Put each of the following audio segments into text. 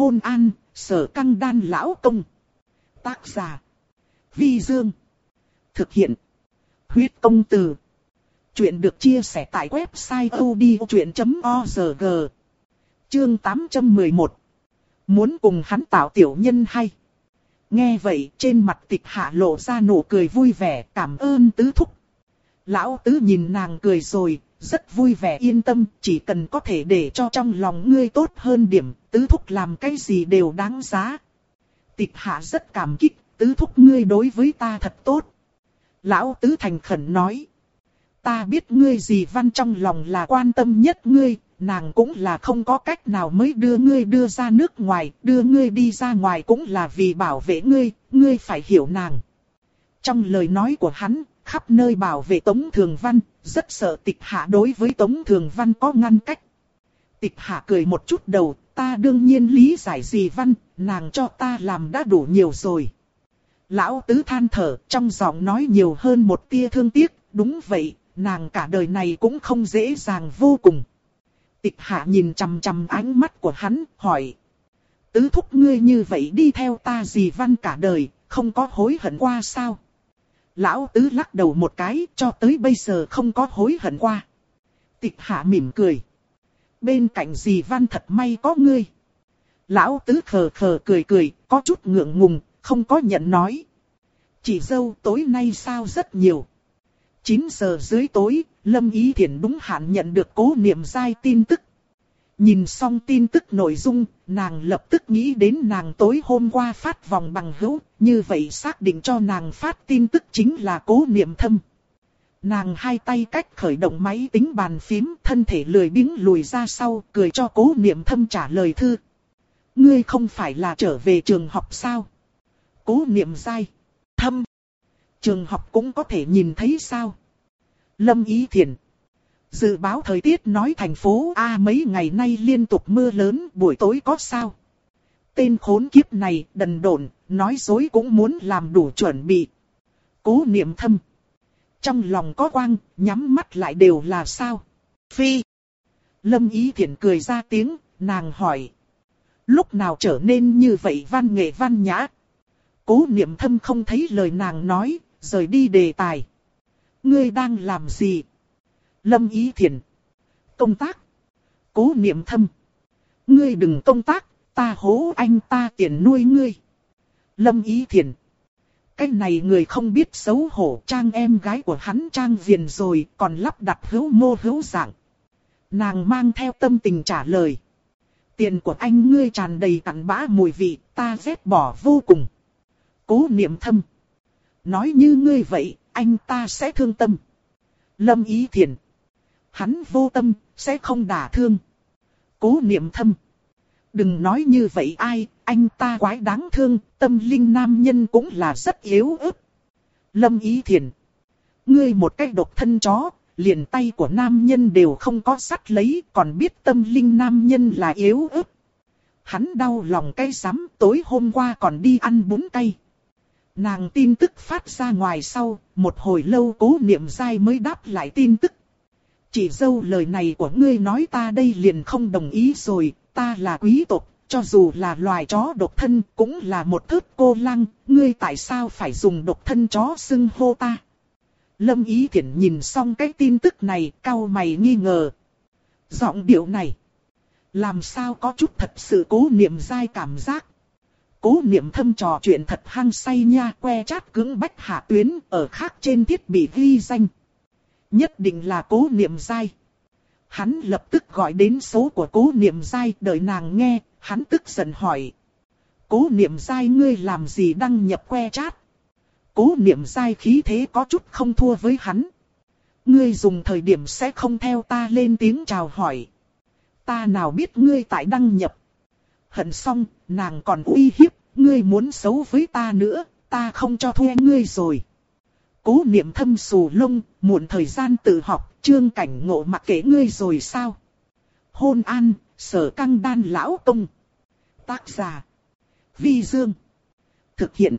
Hôn an, sở căng đan lão công. Tác giả. Vi Dương. Thực hiện. Huyết công từ. Chuyện được chia sẻ tại website odchuyện.org. Chương 811. Muốn cùng hắn tạo tiểu nhân hay. Nghe vậy trên mặt tịch hạ lộ ra nụ cười vui vẻ cảm ơn tứ thúc. Lão tứ nhìn nàng cười rồi, rất vui vẻ yên tâm, chỉ cần có thể để cho trong lòng ngươi tốt hơn điểm, tứ thúc làm cái gì đều đáng giá. Tịch hạ rất cảm kích, tứ thúc ngươi đối với ta thật tốt. Lão tứ thành khẩn nói. Ta biết ngươi gì văn trong lòng là quan tâm nhất ngươi, nàng cũng là không có cách nào mới đưa ngươi đưa ra nước ngoài, đưa ngươi đi ra ngoài cũng là vì bảo vệ ngươi, ngươi phải hiểu nàng. Trong lời nói của hắn, khắp nơi bảo vệ Tống Thường Văn, rất sợ tịch hạ đối với Tống Thường Văn có ngăn cách. Tịch hạ cười một chút đầu, ta đương nhiên lý giải gì văn, nàng cho ta làm đã đủ nhiều rồi. Lão tứ than thở, trong giọng nói nhiều hơn một tia thương tiếc, đúng vậy, nàng cả đời này cũng không dễ dàng vô cùng. Tịch hạ nhìn chằm chằm ánh mắt của hắn, hỏi. Tứ thúc ngươi như vậy đi theo ta gì văn cả đời, không có hối hận qua sao? Lão tứ lắc đầu một cái, cho tới bây giờ không có hối hận qua. Tịch hạ mỉm cười. Bên cạnh dì văn thật may có ngươi. Lão tứ khờ khờ cười cười, có chút ngượng ngùng, không có nhận nói. Chị dâu tối nay sao rất nhiều. 9 giờ dưới tối, Lâm Ý Thiển đúng hạn nhận được cố niệm dai tin tức. Nhìn xong tin tức nội dung, nàng lập tức nghĩ đến nàng tối hôm qua phát vòng bằng hữu, như vậy xác định cho nàng phát tin tức chính là cố niệm thâm. Nàng hai tay cách khởi động máy tính bàn phím, thân thể lười biếng lùi ra sau, cười cho cố niệm thâm trả lời thư. Ngươi không phải là trở về trường học sao? Cố niệm dai. Thâm. Trường học cũng có thể nhìn thấy sao? Lâm Ý Thiền. Dự báo thời tiết nói thành phố A mấy ngày nay liên tục mưa lớn buổi tối có sao. Tên khốn kiếp này đần độn, nói dối cũng muốn làm đủ chuẩn bị. Cố niệm thâm. Trong lòng có quang, nhắm mắt lại đều là sao. Phi. Lâm Ý Thiển cười ra tiếng, nàng hỏi. Lúc nào trở nên như vậy văn nghệ văn nhã? Cố niệm thâm không thấy lời nàng nói, rời đi đề tài. Ngươi đang làm gì? Lâm Ý Thiền. Công tác. Cố niệm thâm. Ngươi đừng công tác, ta hố anh ta tiền nuôi ngươi. Lâm Ý Thiền. Cái này người không biết xấu hổ trang em gái của hắn trang viền rồi còn lắp đặt hữu mô hữu dạng. Nàng mang theo tâm tình trả lời. Tiền của anh ngươi tràn đầy cặn bã mùi vị, ta ghét bỏ vô cùng. Cố niệm thâm. Nói như ngươi vậy, anh ta sẽ thương tâm. Lâm Ý Thiền. Hắn vô tâm, sẽ không đả thương. Cố niệm thâm. Đừng nói như vậy ai, anh ta quái đáng thương, tâm linh nam nhân cũng là rất yếu ớt. Lâm Ý Thiền. Ngươi một cái độc thân chó, liền tay của nam nhân đều không có sắt lấy, còn biết tâm linh nam nhân là yếu ớt. Hắn đau lòng cay sắm, tối hôm qua còn đi ăn bún cay. Nàng tin tức phát ra ngoài sau, một hồi lâu cố niệm dai mới đáp lại tin tức. Chỉ dâu lời này của ngươi nói ta đây liền không đồng ý rồi, ta là quý tộc, cho dù là loài chó độc thân cũng là một thước cô lăng, ngươi tại sao phải dùng độc thân chó xưng hô ta? Lâm Ý Thiển nhìn xong cái tin tức này, cau mày nghi ngờ. Giọng điệu này, làm sao có chút thật sự cố niệm dai cảm giác. Cố niệm thâm trò chuyện thật hăng say nha, que chát cứng bách hạ tuyến, ở khác trên thiết bị ghi danh. Nhất định là cố niệm dai. Hắn lập tức gọi đến số của cố niệm dai, đợi nàng nghe, hắn tức giận hỏi. Cố niệm dai ngươi làm gì đăng nhập que chat? Cố niệm dai khí thế có chút không thua với hắn. Ngươi dùng thời điểm sẽ không theo ta lên tiếng chào hỏi. Ta nào biết ngươi tại đăng nhập. Hận xong, nàng còn uy hiếp, ngươi muốn xấu với ta nữa, ta không cho thuê ngươi rồi. Cố niệm thâm xù lông, muộn thời gian tự học, trương cảnh ngộ mặc kể ngươi rồi sao? Hôn an, sở căng đan lão công. Tác giả. Vi Dương. Thực hiện.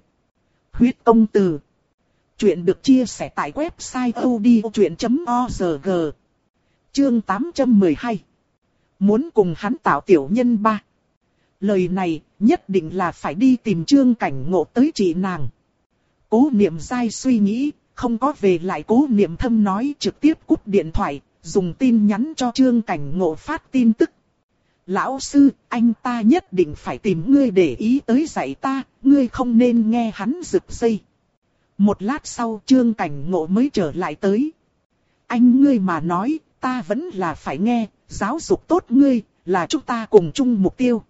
Huyết công từ. Chuyện được chia sẻ tại website odchuyện.org. Chương 812. Muốn cùng hắn tạo tiểu nhân ba. Lời này nhất định là phải đi tìm trương cảnh ngộ tới chị nàng. Cố niệm dai suy nghĩ, không có về lại cố niệm thâm nói trực tiếp cúp điện thoại, dùng tin nhắn cho trương cảnh ngộ phát tin tức. Lão sư, anh ta nhất định phải tìm ngươi để ý tới dạy ta, ngươi không nên nghe hắn rực dây. Một lát sau trương cảnh ngộ mới trở lại tới. Anh ngươi mà nói, ta vẫn là phải nghe, giáo dục tốt ngươi, là chúng ta cùng chung mục tiêu.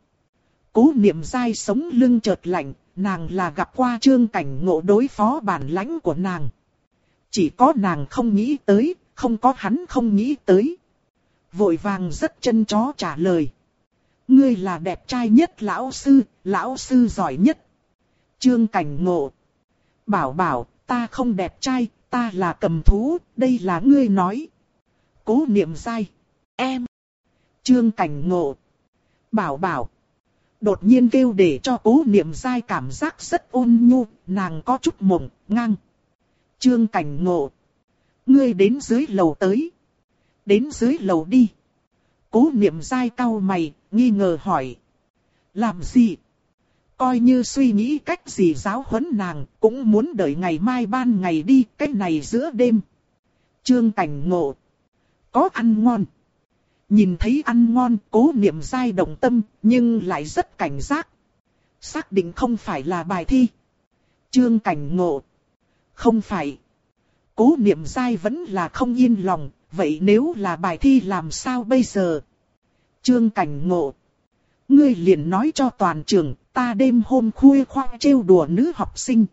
Cố niệm dai sống lưng chợt lạnh, nàng là gặp qua trương cảnh ngộ đối phó bản lãnh của nàng. Chỉ có nàng không nghĩ tới, không có hắn không nghĩ tới. Vội vàng rất chân chó trả lời. Ngươi là đẹp trai nhất lão sư, lão sư giỏi nhất. Trương cảnh ngộ. Bảo bảo, ta không đẹp trai, ta là cầm thú, đây là ngươi nói. Cố niệm sai. Em. Trương cảnh ngộ. Bảo bảo. Đột nhiên kêu để cho cố niệm dai cảm giác rất ôn nhu, nàng có chút mộng, ngang. Trương cảnh ngộ. Ngươi đến dưới lầu tới. Đến dưới lầu đi. Cố niệm dai cau mày, nghi ngờ hỏi. Làm gì? Coi như suy nghĩ cách gì giáo huấn nàng, cũng muốn đợi ngày mai ban ngày đi, cái này giữa đêm. Trương cảnh ngộ. Có ăn ngon. Nhìn thấy ăn ngon, cố niệm dai động tâm, nhưng lại rất cảnh giác. Xác định không phải là bài thi. Trương cảnh ngộ. Không phải. Cố niệm dai vẫn là không yên lòng, vậy nếu là bài thi làm sao bây giờ? Trương cảnh ngộ. Ngươi liền nói cho toàn trường, ta đêm hôm khuya khoang trêu đùa nữ học sinh.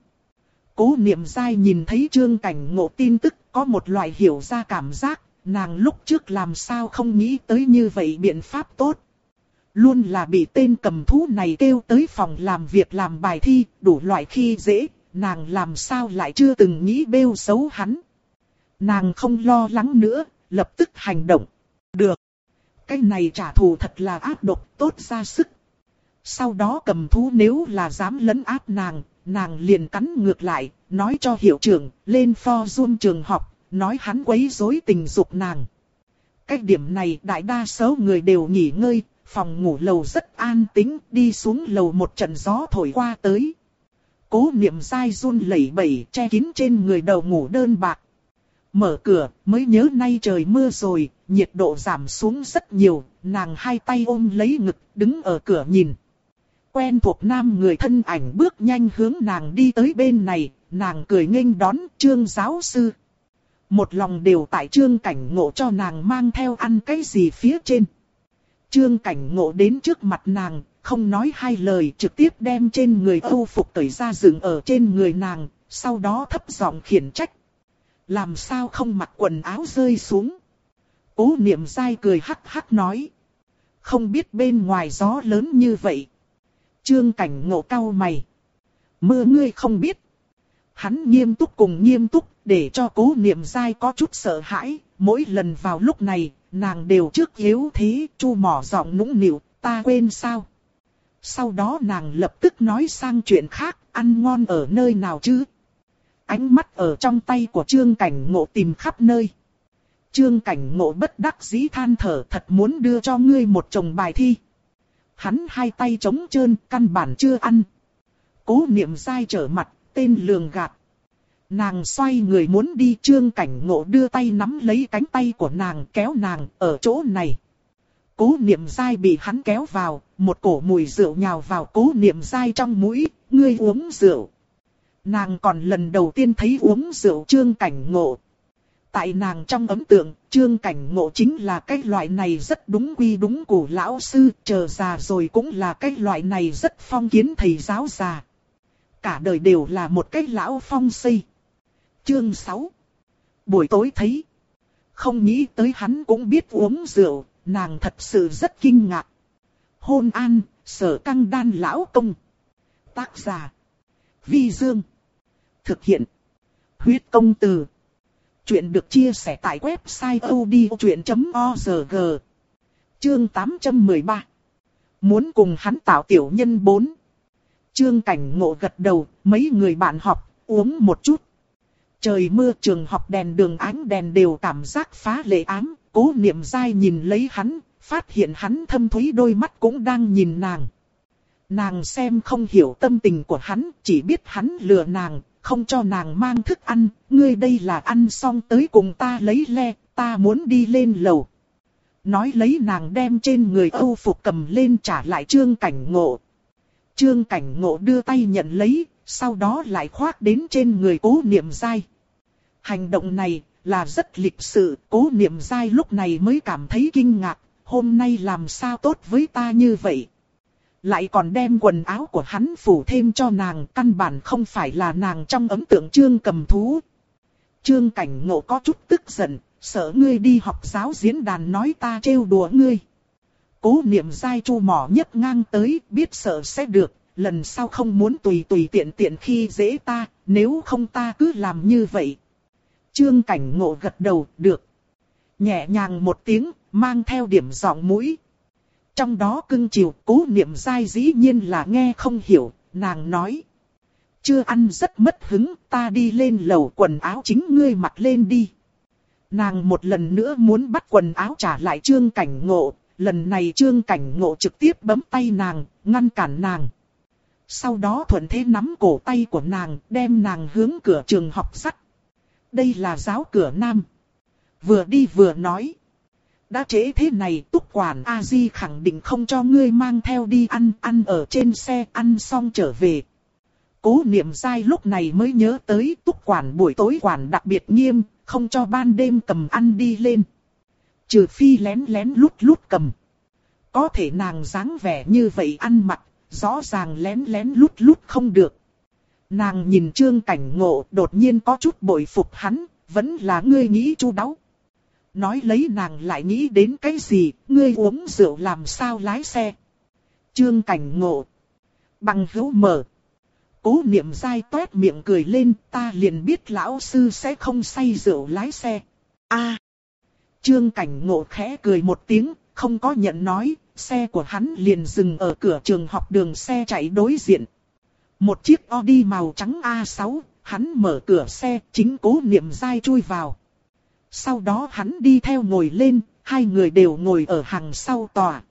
Cố niệm dai nhìn thấy trương cảnh ngộ tin tức có một loại hiểu ra cảm giác, nàng lúc trước làm sao không nghĩ tới như vậy biện pháp tốt. Luôn là bị tên cầm thú này kêu tới phòng làm việc làm bài thi, đủ loại khi dễ, nàng làm sao lại chưa từng nghĩ bêu xấu hắn. Nàng không lo lắng nữa, lập tức hành động. Được. Cái này trả thù thật là ác độc, tốt ra sức. Sau đó cầm thú nếu là dám lấn áp nàng, nàng liền cắn ngược lại, nói cho hiệu trưởng, lên pho zoom trường học, nói hắn quấy rối tình dục nàng. Cái điểm này đại đa số người đều nghỉ ngơi, phòng ngủ lầu rất an tĩnh, đi xuống lầu một trận gió thổi qua tới. Cố niệm dai run lẩy bẩy che kín trên người đầu ngủ đơn bạc. Mở cửa, mới nhớ nay trời mưa rồi, nhiệt độ giảm xuống rất nhiều, nàng hai tay ôm lấy ngực, đứng ở cửa nhìn. Quen thuộc nam người thân ảnh bước nhanh hướng nàng đi tới bên này, nàng cười nghênh đón trương giáo sư. Một lòng đều tại trương cảnh ngộ cho nàng mang theo ăn cái gì phía trên. Trương cảnh ngộ đến trước mặt nàng, không nói hai lời trực tiếp đem trên người âu phục tẩy ra dựng ở trên người nàng, sau đó thấp giọng khiển trách. Làm sao không mặc quần áo rơi xuống. Cố niệm dai cười hắc hắc nói. Không biết bên ngoài gió lớn như vậy. Trương cảnh ngộ cao mày. Mưa ngươi không biết. Hắn nghiêm túc cùng nghiêm túc để cho cố niệm dai có chút sợ hãi. Mỗi lần vào lúc này, nàng đều trước yếu thế, chu mỏ giọng nũng nịu, ta quên sao. Sau đó nàng lập tức nói sang chuyện khác, ăn ngon ở nơi nào chứ? Ánh mắt ở trong tay của Trương Cảnh Ngộ tìm khắp nơi. Trương Cảnh Ngộ bất đắc dĩ than thở thật muốn đưa cho ngươi một chồng bài thi. Hắn hai tay trống trơn, căn bản chưa ăn. Cố niệm dai trở mặt, tên lường gạt. Nàng xoay người muốn đi Trương Cảnh Ngộ đưa tay nắm lấy cánh tay của nàng kéo nàng ở chỗ này. Cố niệm dai bị hắn kéo vào, một cổ mùi rượu nhào vào cố niệm dai trong mũi, ngươi uống rượu. Nàng còn lần đầu tiên thấy uống rượu trương cảnh ngộ. Tại nàng trong ấn tượng, trương cảnh ngộ chính là cái loại này rất đúng quy đúng của lão sư, chờ già rồi cũng là cái loại này rất phong kiến thầy giáo già. Cả đời đều là một cái lão phong xây. Chương 6 Buổi tối thấy. Không nghĩ tới hắn cũng biết uống rượu, nàng thật sự rất kinh ngạc. Hôn an, sở căng đan lão công. Tác giả. Vi Dương. Thực hiện. Huyết công từ. Chuyện được chia sẻ tại website odchuyện.org. Chương 813. Muốn cùng hắn tạo tiểu nhân 4. chương cảnh ngộ gật đầu, mấy người bạn học, uống một chút. Trời mưa trường học đèn đường ánh đèn đều cảm giác phá lệ ám, cố niệm dai nhìn lấy hắn, phát hiện hắn thâm thúy đôi mắt cũng đang nhìn nàng. Nàng xem không hiểu tâm tình của hắn, chỉ biết hắn lừa nàng, không cho nàng mang thức ăn, ngươi đây là ăn xong tới cùng ta lấy le, ta muốn đi lên lầu. Nói lấy nàng đem trên người âu phục cầm lên trả lại trương cảnh ngộ. Trương cảnh ngộ đưa tay nhận lấy, sau đó lại khoác đến trên người cố niệm dai. Hành động này là rất lịch sự, cố niệm dai lúc này mới cảm thấy kinh ngạc, hôm nay làm sao tốt với ta như vậy. Lại còn đem quần áo của hắn phủ thêm cho nàng, căn bản không phải là nàng trong ấn tượng trương cầm thú. Trương cảnh ngộ có chút tức giận, sợ ngươi đi học giáo diễn đàn nói ta trêu đùa ngươi. Cố niệm dai chu mỏ nhấc ngang tới, biết sợ sẽ được, lần sau không muốn tùy tùy tiện tiện khi dễ ta, nếu không ta cứ làm như vậy. Trương cảnh ngộ gật đầu, được. Nhẹ nhàng một tiếng, mang theo điểm giọng mũi. Trong đó cưng chiều, cố niệm dai dĩ nhiên là nghe không hiểu, nàng nói. Chưa ăn rất mất hứng, ta đi lên lầu quần áo chính ngươi mặc lên đi. Nàng một lần nữa muốn bắt quần áo trả lại trương cảnh ngộ, lần này trương cảnh ngộ trực tiếp bấm tay nàng, ngăn cản nàng. Sau đó thuận thế nắm cổ tay của nàng, đem nàng hướng cửa trường học sắt. Đây là giáo cửa nam. Vừa đi vừa nói. Đã trễ thế này túc quản A-di khẳng định không cho ngươi mang theo đi ăn, ăn ở trên xe, ăn xong trở về. Cố niệm dai lúc này mới nhớ tới túc quản buổi tối quản đặc biệt nghiêm, không cho ban đêm cầm ăn đi lên. Trừ phi lén lén lút lút cầm. Có thể nàng dáng vẻ như vậy ăn mặc, rõ ràng lén lén lút lút không được. Nàng nhìn trương cảnh ngộ đột nhiên có chút bội phục hắn, vẫn là ngươi nghĩ chu đáo. Nói lấy nàng lại nghĩ đến cái gì, ngươi uống rượu làm sao lái xe. Trương cảnh ngộ. Bằng hữu mở. Cố niệm dai toét miệng cười lên, ta liền biết lão sư sẽ không say rượu lái xe. a Trương cảnh ngộ khẽ cười một tiếng, không có nhận nói, xe của hắn liền dừng ở cửa trường học đường xe chạy đối diện. Một chiếc Audi màu trắng A6, hắn mở cửa xe, chính cố niệm dai chui vào. Sau đó hắn đi theo ngồi lên, hai người đều ngồi ở hàng sau tòa.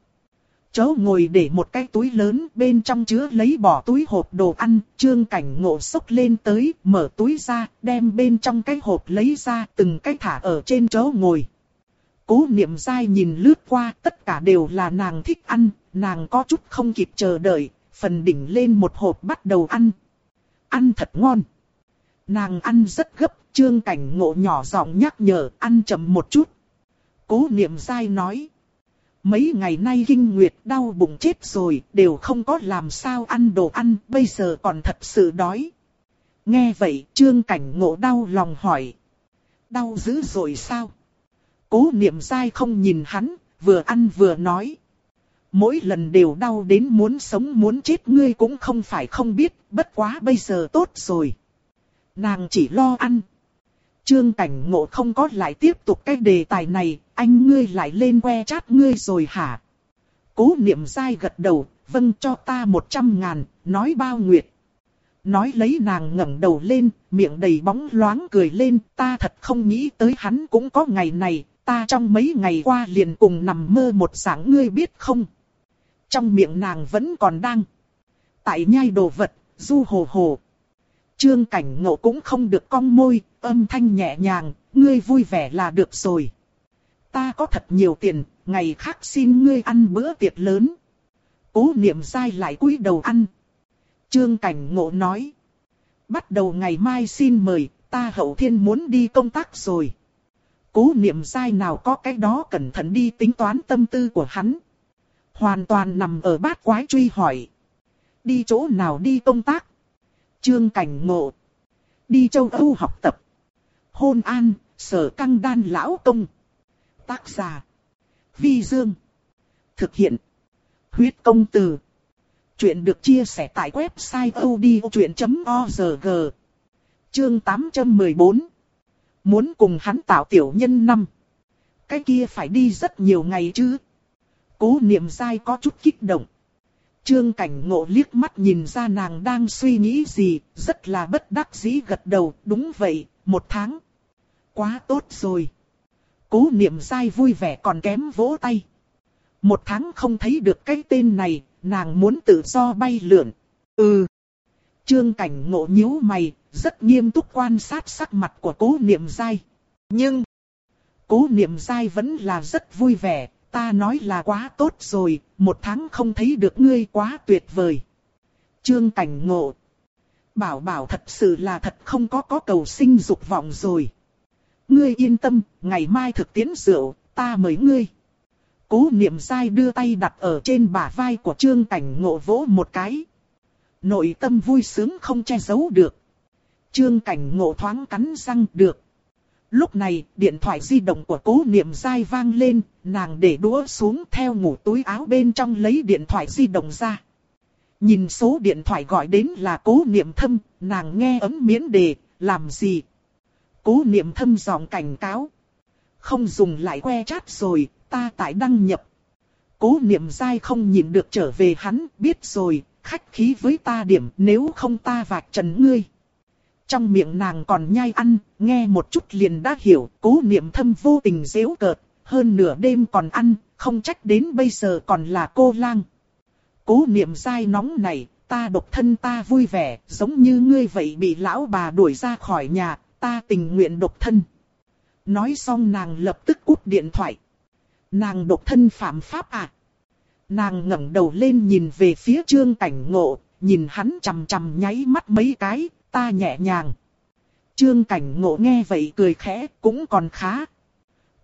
Chớ ngồi để một cái túi lớn bên trong chứa lấy bỏ túi hộp đồ ăn, trương cảnh ngộ sốc lên tới, mở túi ra, đem bên trong cái hộp lấy ra từng cái thả ở trên chỗ ngồi. Cố niệm dai nhìn lướt qua tất cả đều là nàng thích ăn, nàng có chút không kịp chờ đợi, phần đỉnh lên một hộp bắt đầu ăn. Ăn thật ngon. Nàng ăn rất gấp, trương cảnh ngộ nhỏ giọng nhắc nhở ăn chậm một chút. Cố niệm dai nói. Mấy ngày nay kinh nguyệt đau bụng chết rồi, đều không có làm sao ăn đồ ăn, bây giờ còn thật sự đói. Nghe vậy, trương cảnh ngộ đau lòng hỏi. Đau dữ rồi sao? Cố niệm dai không nhìn hắn, vừa ăn vừa nói. Mỗi lần đều đau đến muốn sống muốn chết ngươi cũng không phải không biết, bất quá bây giờ tốt rồi. Nàng chỉ lo ăn. Trương cảnh ngộ không có lại tiếp tục cái đề tài này, anh ngươi lại lên que chát ngươi rồi hả? Cố niệm dai gật đầu, vâng cho ta một trăm ngàn, nói bao nguyệt. Nói lấy nàng ngẩng đầu lên, miệng đầy bóng loáng cười lên, ta thật không nghĩ tới hắn cũng có ngày này, ta trong mấy ngày qua liền cùng nằm mơ một sáng ngươi biết không? Trong miệng nàng vẫn còn đang. Tại nhai đồ vật, du hồ hồ. Trương cảnh ngộ cũng không được cong môi, âm thanh nhẹ nhàng, ngươi vui vẻ là được rồi. Ta có thật nhiều tiền, ngày khác xin ngươi ăn bữa tiệc lớn. Cố niệm dai lại cúi đầu ăn. Trương cảnh ngộ nói. Bắt đầu ngày mai xin mời, ta hậu thiên muốn đi công tác rồi. Cố niệm dai nào có cái đó cẩn thận đi tính toán tâm tư của hắn. Hoàn toàn nằm ở bát quái truy hỏi. Đi chỗ nào đi công tác? Trương cảnh ngộ. Đi châu Âu học tập. Hôn an, sở căng đan lão công. Tác giả. Vi Dương. Thực hiện. Huyết công từ. Chuyện được chia sẻ tại website odchuyện.org. Chương 814. Muốn cùng hắn tạo tiểu nhân năm. Cái kia phải đi rất nhiều ngày chứ. Cố niệm dai có chút kích động. Trương cảnh ngộ liếc mắt nhìn ra nàng đang suy nghĩ gì, rất là bất đắc dĩ gật đầu, đúng vậy, một tháng. Quá tốt rồi. Cố niệm dai vui vẻ còn kém vỗ tay. Một tháng không thấy được cái tên này, nàng muốn tự do bay lượn. Ừ. Trương cảnh ngộ nhíu mày, rất nghiêm túc quan sát sắc mặt của cố niệm dai. Nhưng, cố niệm dai vẫn là rất vui vẻ, ta nói là quá tốt rồi, một tháng không thấy được ngươi quá tuyệt vời. Trương cảnh ngộ. Bảo bảo thật sự là thật không có có cầu sinh dục vọng rồi. Ngươi yên tâm, ngày mai thực tiễn rượu, ta mời ngươi. Cố niệm dai đưa tay đặt ở trên bả vai của trương cảnh ngộ vỗ một cái. Nội tâm vui sướng không che giấu được. Trương cảnh ngộ thoáng cắn răng được. Lúc này, điện thoại di động của cố niệm dai vang lên, nàng để đũa xuống theo ngủ túi áo bên trong lấy điện thoại di động ra. Nhìn số điện thoại gọi đến là cố niệm thâm, nàng nghe ấm miễn đề, làm gì? Cố niệm thâm giọng cảnh cáo. Không dùng lại que chat rồi, ta tại đăng nhập. Cố niệm dai không nhìn được trở về hắn, biết rồi, khách khí với ta điểm nếu không ta vạch trần ngươi. Trong miệng nàng còn nhai ăn, nghe một chút liền đã hiểu, cố niệm thâm vô tình dễu cợt, hơn nửa đêm còn ăn, không trách đến bây giờ còn là cô lang. Cố niệm dai nóng này, ta độc thân ta vui vẻ, giống như ngươi vậy bị lão bà đuổi ra khỏi nhà, ta tình nguyện độc thân. Nói xong nàng lập tức cút điện thoại. Nàng độc thân phạm pháp à? Nàng ngẩng đầu lên nhìn về phía trương cảnh ngộ, nhìn hắn chằm chằm nháy mắt mấy cái, ta nhẹ nhàng. Trương cảnh ngộ nghe vậy cười khẽ, cũng còn khá.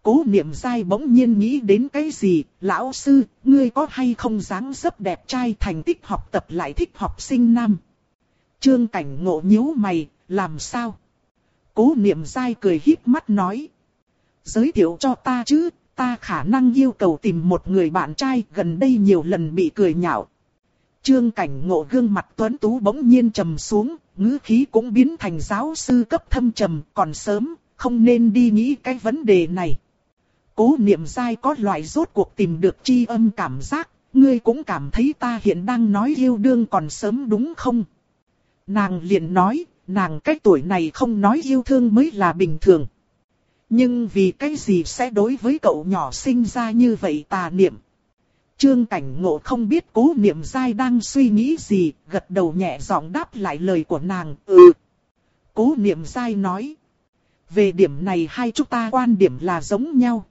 Cố niệm dai bỗng nhiên nghĩ đến cái gì, lão sư, ngươi có hay không dáng dấp đẹp trai thành tích học tập lại thích học sinh nam. Trương cảnh ngộ nhíu mày, làm sao? Cố niệm dai cười híp mắt nói. Giới thiệu cho ta chứ, ta khả năng yêu cầu tìm một người bạn trai gần đây nhiều lần bị cười nhạo. Trương cảnh ngộ gương mặt tuấn tú bỗng nhiên trầm xuống, ngữ khí cũng biến thành giáo sư cấp thâm trầm, còn sớm, không nên đi nghĩ cái vấn đề này. Cố niệm dai có loại rốt cuộc tìm được chi âm cảm giác, ngươi cũng cảm thấy ta hiện đang nói yêu đương còn sớm đúng không? Nàng liền nói, nàng cái tuổi này không nói yêu thương mới là bình thường. Nhưng vì cái gì sẽ đối với cậu nhỏ sinh ra như vậy tà niệm? Trương cảnh ngộ không biết cố niệm dai đang suy nghĩ gì, gật đầu nhẹ giọng đáp lại lời của nàng, ừ. Cố niệm dai nói. Về điểm này hai chúng ta quan điểm là giống nhau.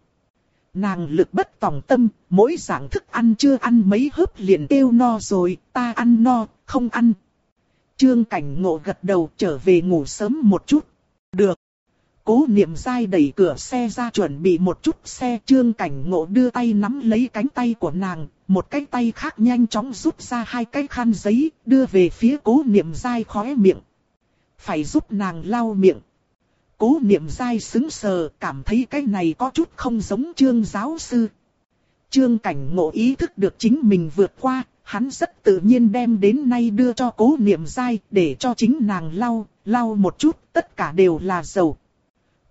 Nàng lực bất tòng tâm, mỗi dạng thức ăn chưa ăn mấy hớp liền kêu no rồi, ta ăn no, không ăn. Trương cảnh ngộ gật đầu trở về ngủ sớm một chút. Được. Cố niệm dai đẩy cửa xe ra chuẩn bị một chút xe trương cảnh ngộ đưa tay nắm lấy cánh tay của nàng, một cái tay khác nhanh chóng rút ra hai cái khăn giấy, đưa về phía cố niệm dai khóe miệng. Phải giúp nàng lau miệng. Cố niệm dai xứng sờ, cảm thấy cái này có chút không giống trương giáo sư. Trương cảnh ngộ ý thức được chính mình vượt qua, hắn rất tự nhiên đem đến nay đưa cho cố niệm dai để cho chính nàng lau, lau một chút, tất cả đều là dầu.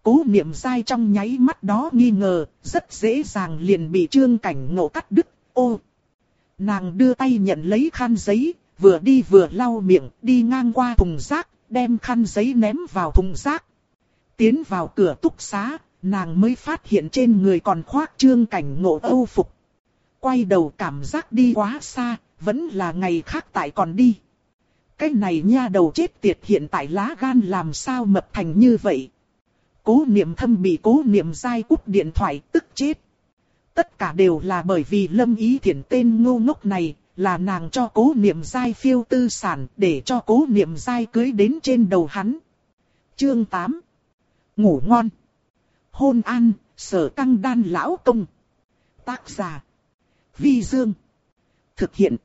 Cố niệm dai trong nháy mắt đó nghi ngờ, rất dễ dàng liền bị trương cảnh ngộ cắt đứt, ô. Nàng đưa tay nhận lấy khăn giấy, vừa đi vừa lau miệng, đi ngang qua thùng rác, đem khăn giấy ném vào thùng rác. Tiến vào cửa túc xá, nàng mới phát hiện trên người còn khoác trương cảnh ngộ âu phục. Quay đầu cảm giác đi quá xa, vẫn là ngày khác tại còn đi. Cái này nha đầu chết tiệt hiện tại lá gan làm sao mập thành như vậy. Cố niệm thâm bị cố niệm dai cúp điện thoại tức chết. Tất cả đều là bởi vì lâm ý thiện tên ngu ngốc này, là nàng cho cố niệm dai phiêu tư sản để cho cố niệm dai cưới đến trên đầu hắn. Chương 8 Ngủ ngon. Hôn an, sở căng đan lão công. Tác giả. Vi Dương. Thực hiện.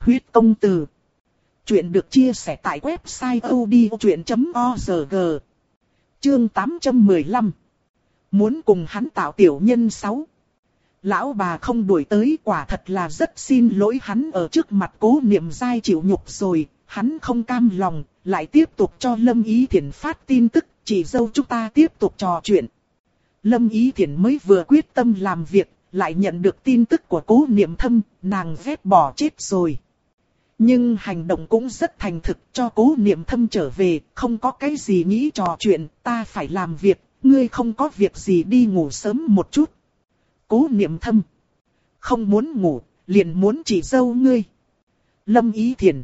Huyết công từ. Chuyện được chia sẻ tại website odchuyện.org Chương 815 Muốn cùng hắn tạo tiểu nhân 6 Lão bà không đuổi tới quả thật là rất xin lỗi hắn ở trước mặt cố niệm dai chịu nhục rồi, hắn không cam lòng, lại tiếp tục cho Lâm Ý Thiển phát tin tức, chỉ dâu chúng ta tiếp tục trò chuyện. Lâm Ý Thiển mới vừa quyết tâm làm việc, lại nhận được tin tức của cố niệm thâm, nàng ghét bỏ chết rồi. Nhưng hành động cũng rất thành thực cho cố niệm thâm trở về, không có cái gì nghĩ trò chuyện, ta phải làm việc, ngươi không có việc gì đi ngủ sớm một chút. Cố niệm thâm, không muốn ngủ, liền muốn chỉ dâu ngươi. Lâm Ý Thiền.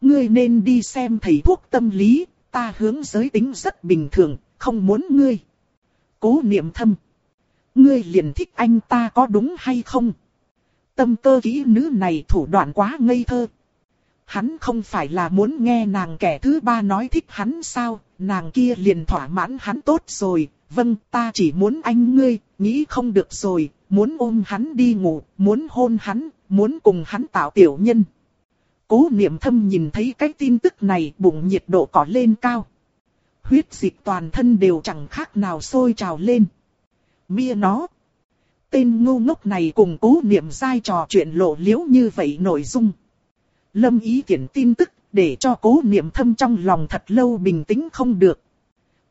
Ngươi nên đi xem thầy thuốc tâm lý, ta hướng giới tính rất bình thường, không muốn ngươi. Cố niệm thâm. Ngươi liền thích anh ta có đúng hay không? Tâm cơ kỹ nữ này thủ đoạn quá ngây thơ. Hắn không phải là muốn nghe nàng kẻ thứ ba nói thích hắn sao, nàng kia liền thỏa mãn hắn tốt rồi, vâng ta chỉ muốn anh ngươi, nghĩ không được rồi, muốn ôm hắn đi ngủ, muốn hôn hắn, muốn cùng hắn tạo tiểu nhân. Cố niệm thâm nhìn thấy cái tin tức này bụng nhiệt độ có lên cao. Huyết dịch toàn thân đều chẳng khác nào sôi trào lên. Mia nó. Tên ngu ngốc này cùng cố niệm dai trò chuyện lộ liễu như vậy nội dung. Lâm ý tiện tin tức để cho cố niệm thâm trong lòng thật lâu bình tĩnh không được.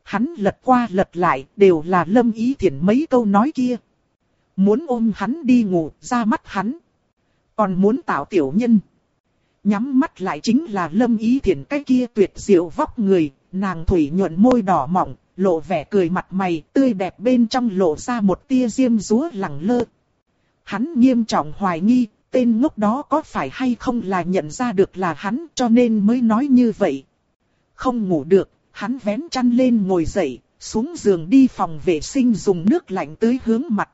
Hắn lật qua lật lại đều là lâm ý thiện mấy câu nói kia. Muốn ôm hắn đi ngủ ra mắt hắn. Còn muốn tạo tiểu nhân. Nhắm mắt lại chính là lâm ý thiện cái kia tuyệt diệu vóc người, nàng thủy nhuận môi đỏ mỏng, lộ vẻ cười mặt mày tươi đẹp bên trong lộ ra một tia diêm rúa lẳng lơ. Hắn nghiêm trọng hoài nghi, tên ngốc đó có phải hay không là nhận ra được là hắn cho nên mới nói như vậy. Không ngủ được, hắn vén chăn lên ngồi dậy, xuống giường đi phòng vệ sinh dùng nước lạnh tưới hướng mặt.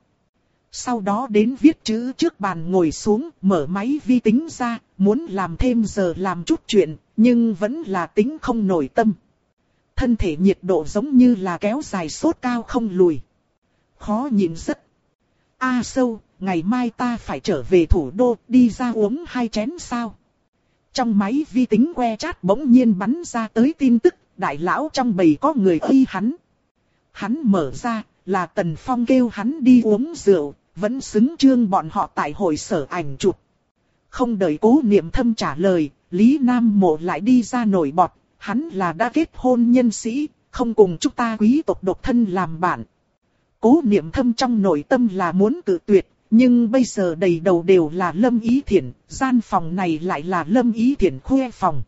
Sau đó đến viết chữ trước bàn ngồi xuống, mở máy vi tính ra, muốn làm thêm giờ làm chút chuyện, nhưng vẫn là tính không nổi tâm. Thân thể nhiệt độ giống như là kéo dài sốt cao không lùi. Khó nhìn rất. A sâu, ngày mai ta phải trở về thủ đô, đi ra uống hai chén sao. Trong máy vi tính que chat bỗng nhiên bắn ra tới tin tức, đại lão trong bầy có người y hắn. Hắn mở ra, là Tần Phong kêu hắn đi uống rượu, vẫn xứng trương bọn họ tại hội sở ảnh chụp. Không đợi cố niệm thâm trả lời, Lý Nam Mộ lại đi ra nổi bọt, hắn là đã kết hôn nhân sĩ, không cùng chúng ta quý tộc độc thân làm bạn. Cố niệm thâm trong nội tâm là muốn cự tuyệt, nhưng bây giờ đầy đầu đều là lâm ý thiển, gian phòng này lại là lâm ý thiển khuê phòng.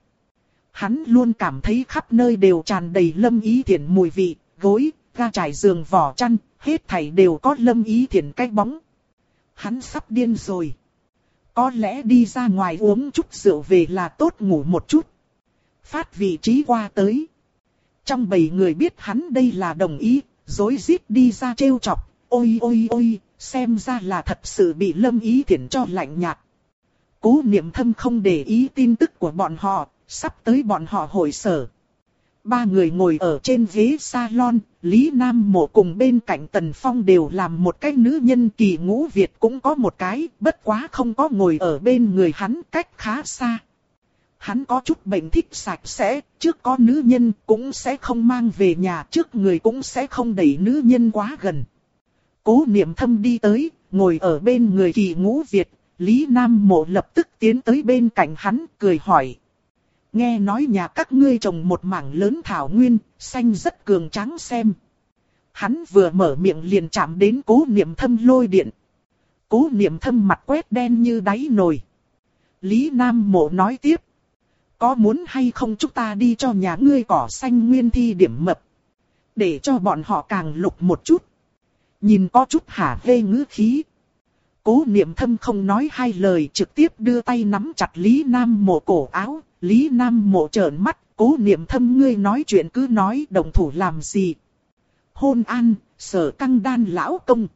Hắn luôn cảm thấy khắp nơi đều tràn đầy lâm ý thiển mùi vị, gối, ga trải giường vỏ chăn, hết thảy đều có lâm ý thiển cái bóng. Hắn sắp điên rồi. Có lẽ đi ra ngoài uống chút rượu về là tốt ngủ một chút. Phát vị trí qua tới. Trong bầy người biết hắn đây là đồng ý, dối rít đi ra trêu chọc. Ôi ôi ôi, xem ra là thật sự bị lâm ý thiện cho lạnh nhạt. Cố niệm thâm không để ý tin tức của bọn họ, sắp tới bọn họ hội sở. Ba người ngồi ở trên ghế salon, Lý Nam Mộ cùng bên cạnh Tần Phong đều làm một cái nữ nhân kỳ ngũ Việt cũng có một cái, bất quá không có ngồi ở bên người hắn cách khá xa. Hắn có chút bệnh thích sạch sẽ, trước có nữ nhân cũng sẽ không mang về nhà, trước người cũng sẽ không đẩy nữ nhân quá gần. Cố niệm thâm đi tới, ngồi ở bên người kỳ ngũ Việt, Lý Nam Mộ lập tức tiến tới bên cạnh hắn, cười hỏi. Nghe nói nhà các ngươi trồng một mảng lớn thảo nguyên, xanh rất cường trắng xem. Hắn vừa mở miệng liền chạm đến cố niệm thâm lôi điện. Cố niệm thâm mặt quét đen như đáy nồi. Lý Nam Mộ nói tiếp. Có muốn hay không chúng ta đi cho nhà ngươi cỏ xanh nguyên thi điểm mập. Để cho bọn họ càng lục một chút. Nhìn có chút hả hê ngữ khí. Cố niệm thâm không nói hai lời trực tiếp đưa tay nắm chặt Lý Nam mộ cổ áo. Lý Nam mộ trợn mắt, cố niệm thâm ngươi nói chuyện cứ nói đồng thủ làm gì. Hôn an, sở căng đan lão công.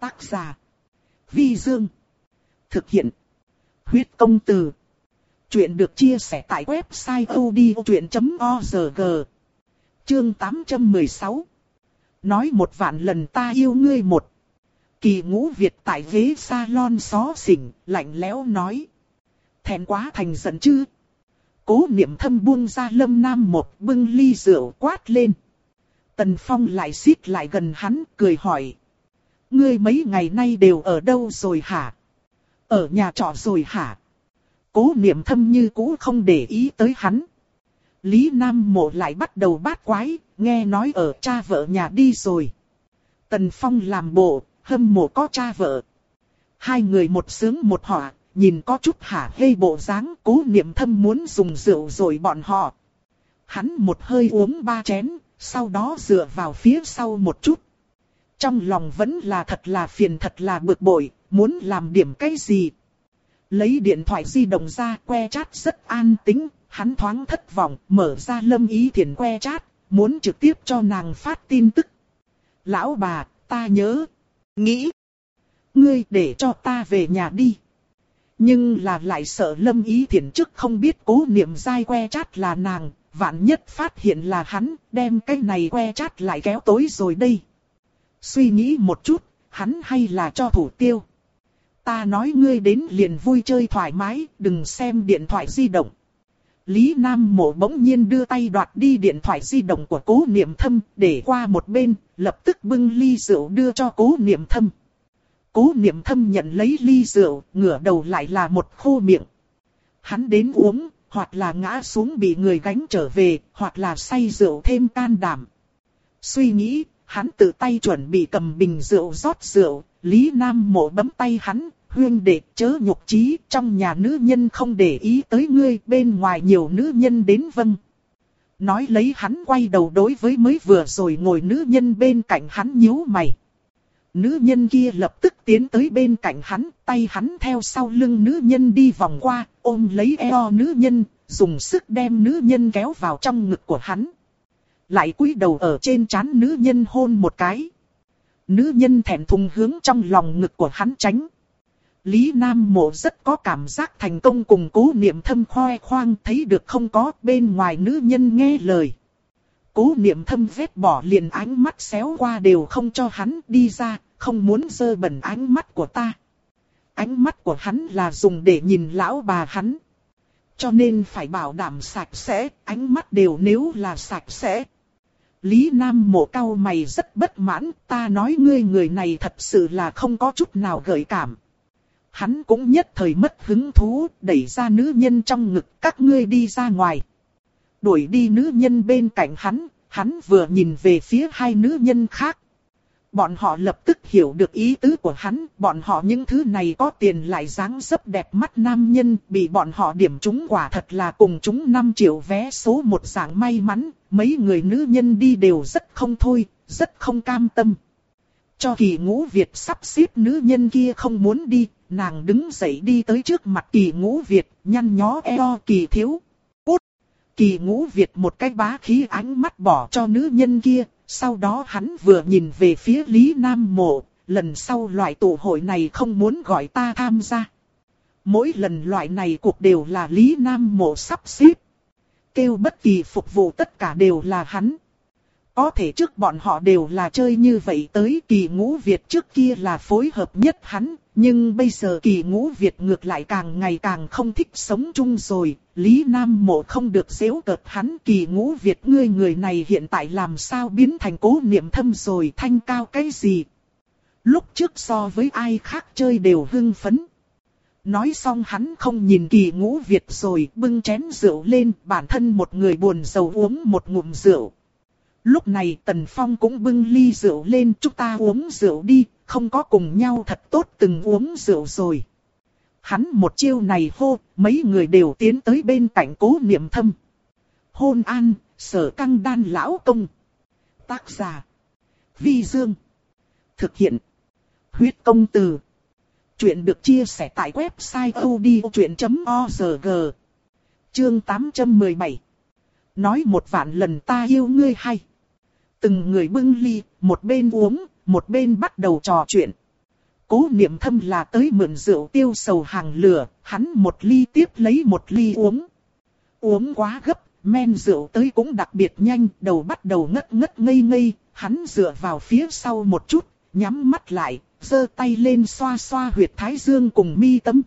Tác giả. Vi Dương. Thực hiện. Huyết công từ. Chuyện được chia sẻ tại website odchuyện.org. Chương 816. Nói một vạn lần ta yêu ngươi một. Kỳ ngũ Việt tại ghế salon xó xỉnh, lạnh lẽo nói. Thèn quá thành giận chứ. Cố niệm thâm buông ra lâm nam một bưng ly rượu quát lên. Tần Phong lại xít lại gần hắn, cười hỏi. Ngươi mấy ngày nay đều ở đâu rồi hả? Ở nhà trọ rồi hả? Cố niệm thâm như cũ không để ý tới hắn. Lý Nam Mộ lại bắt đầu bát quái, nghe nói ở cha vợ nhà đi rồi. Tần Phong làm bộ, hâm mộ có cha vợ. Hai người một sướng một họa, nhìn có chút hả hê bộ dáng cố niệm thâm muốn dùng rượu rồi bọn họ. Hắn một hơi uống ba chén, sau đó dựa vào phía sau một chút. Trong lòng vẫn là thật là phiền thật là bực bội, muốn làm điểm cái gì. Lấy điện thoại di động ra que chat rất an tĩnh, hắn thoáng thất vọng, mở ra lâm ý thiền que chat, muốn trực tiếp cho nàng phát tin tức. Lão bà, ta nhớ, nghĩ, ngươi để cho ta về nhà đi. Nhưng là lại sợ lâm ý thiện trước không biết cố niệm dai que chát là nàng, vạn nhất phát hiện là hắn, đem cái này que chát lại kéo tối rồi đây. Suy nghĩ một chút, hắn hay là cho thủ tiêu. Ta nói ngươi đến liền vui chơi thoải mái, đừng xem điện thoại di động. Lý Nam Mộ bỗng nhiên đưa tay đoạt đi điện thoại di động của cố niệm thâm, để qua một bên, lập tức bưng ly rượu đưa cho cố niệm thâm. Cố niệm thâm nhận lấy ly rượu, ngửa đầu lại là một khô miệng. Hắn đến uống, hoặc là ngã xuống bị người gánh trở về, hoặc là say rượu thêm can đảm. Suy nghĩ, hắn tự tay chuẩn bị cầm bình rượu rót rượu, Lý Nam mộ bấm tay hắn, huyên đệ chớ nhục trí, trong nhà nữ nhân không để ý tới ngươi, bên ngoài nhiều nữ nhân đến vâng. Nói lấy hắn quay đầu đối với mới vừa rồi ngồi nữ nhân bên cạnh hắn nhíu mày. Nữ nhân kia lập tức tiến tới bên cạnh hắn, tay hắn theo sau lưng nữ nhân đi vòng qua, ôm lấy eo nữ nhân, dùng sức đem nữ nhân kéo vào trong ngực của hắn. Lại cúi đầu ở trên trán nữ nhân hôn một cái. Nữ nhân thẹn thùng hướng trong lòng ngực của hắn tránh. Lý Nam Mộ rất có cảm giác thành công cùng cố niệm thâm khoe khoang thấy được không có bên ngoài nữ nhân nghe lời. Cố niệm thâm vết bỏ liền ánh mắt xéo qua đều không cho hắn đi ra, không muốn dơ bẩn ánh mắt của ta. Ánh mắt của hắn là dùng để nhìn lão bà hắn. Cho nên phải bảo đảm sạch sẽ, ánh mắt đều nếu là sạch sẽ. Lý Nam mộ cao mày rất bất mãn, ta nói ngươi người này thật sự là không có chút nào gợi cảm. Hắn cũng nhất thời mất hứng thú, đẩy ra nữ nhân trong ngực các ngươi đi ra ngoài. Đuổi đi nữ nhân bên cạnh hắn, hắn vừa nhìn về phía hai nữ nhân khác. Bọn họ lập tức hiểu được ý tứ của hắn, bọn họ những thứ này có tiền lại dáng dấp đẹp mắt nam nhân, bị bọn họ điểm trúng quả thật là cùng chúng 5 triệu vé số một dạng may mắn, mấy người nữ nhân đi đều rất không thôi, rất không cam tâm. Cho kỳ ngũ Việt sắp xếp nữ nhân kia không muốn đi, nàng đứng dậy đi tới trước mặt kỳ ngũ Việt, nhăn nhó eo kỳ thiếu. Cút! Kỳ ngũ Việt một cái bá khí ánh mắt bỏ cho nữ nhân kia, sau đó hắn vừa nhìn về phía Lý Nam Mộ, lần sau loại tụ hội này không muốn gọi ta tham gia. Mỗi lần loại này cuộc đều là Lý Nam Mộ sắp xếp. Kêu bất kỳ phục vụ tất cả đều là hắn. Có thể trước bọn họ đều là chơi như vậy tới kỳ ngũ Việt trước kia là phối hợp nhất hắn, nhưng bây giờ kỳ ngũ Việt ngược lại càng ngày càng không thích sống chung rồi, Lý Nam Mộ không được xéo cợt hắn kỳ ngũ Việt ngươi người này hiện tại làm sao biến thành cố niệm thâm rồi thanh cao cái gì. Lúc trước so với ai khác chơi đều hưng phấn. Nói xong hắn không nhìn kỳ ngũ Việt rồi bưng chén rượu lên bản thân một người buồn sầu uống một ngụm rượu. Lúc này Tần Phong cũng bưng ly rượu lên chúng ta uống rượu đi, không có cùng nhau thật tốt từng uống rượu rồi. Hắn một chiêu này hô, mấy người đều tiến tới bên cạnh cố niệm thâm. Hôn an, sở căng đan lão công. Tác giả. Vi Dương. Thực hiện. Huyết công từ. Chuyện được chia sẻ tại website odchuyện.org. Chương 817. Nói một vạn lần ta yêu ngươi hay. Từng người bưng ly, một bên uống, một bên bắt đầu trò chuyện. Cố niệm thâm là tới mượn rượu tiêu sầu hàng lửa, hắn một ly tiếp lấy một ly uống. Uống quá gấp, men rượu tới cũng đặc biệt nhanh, đầu bắt đầu ngất ngất ngây ngây, hắn dựa vào phía sau một chút, nhắm mắt lại, giơ tay lên xoa xoa huyệt thái dương cùng mi tâm.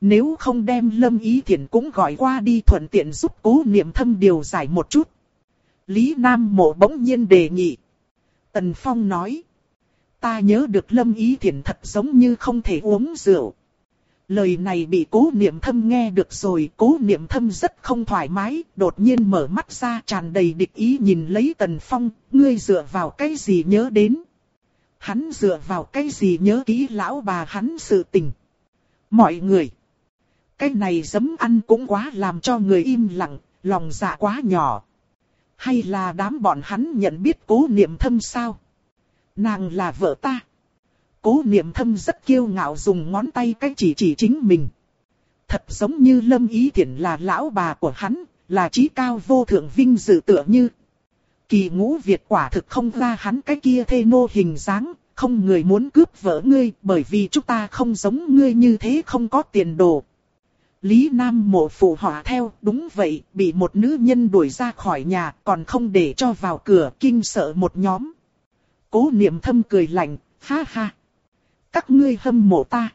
Nếu không đem lâm ý thiện cũng gọi qua đi thuận tiện giúp cố niệm thâm điều giải một chút. Lý Nam Mộ bỗng nhiên đề nghị. Tần Phong nói. Ta nhớ được lâm ý thiện thật giống như không thể uống rượu. Lời này bị cố niệm thâm nghe được rồi, cố niệm thâm rất không thoải mái, đột nhiên mở mắt ra tràn đầy địch ý nhìn lấy Tần Phong, ngươi dựa vào cái gì nhớ đến. Hắn dựa vào cái gì nhớ kỹ lão bà hắn sự tình. Mọi người, cái này dấm ăn cũng quá làm cho người im lặng, lòng dạ quá nhỏ. Hay là đám bọn hắn nhận biết cố niệm thâm sao? Nàng là vợ ta. Cố niệm thâm rất kiêu ngạo dùng ngón tay cách chỉ chỉ chính mình. thật giống như Lâm Ý thiện là lão bà của hắn, là trí cao vô thượng vinh dự tựa như. Kỳ ngũ Việt quả thực không ra hắn cái kia thê nô hình dáng, không người muốn cướp vợ ngươi bởi vì chúng ta không giống ngươi như thế không có tiền đồ. Lý Nam mộ phụ họa theo, đúng vậy, bị một nữ nhân đuổi ra khỏi nhà, còn không để cho vào cửa, kinh sợ một nhóm. Cố niệm thâm cười lạnh, ha ha. Các ngươi hâm mộ ta.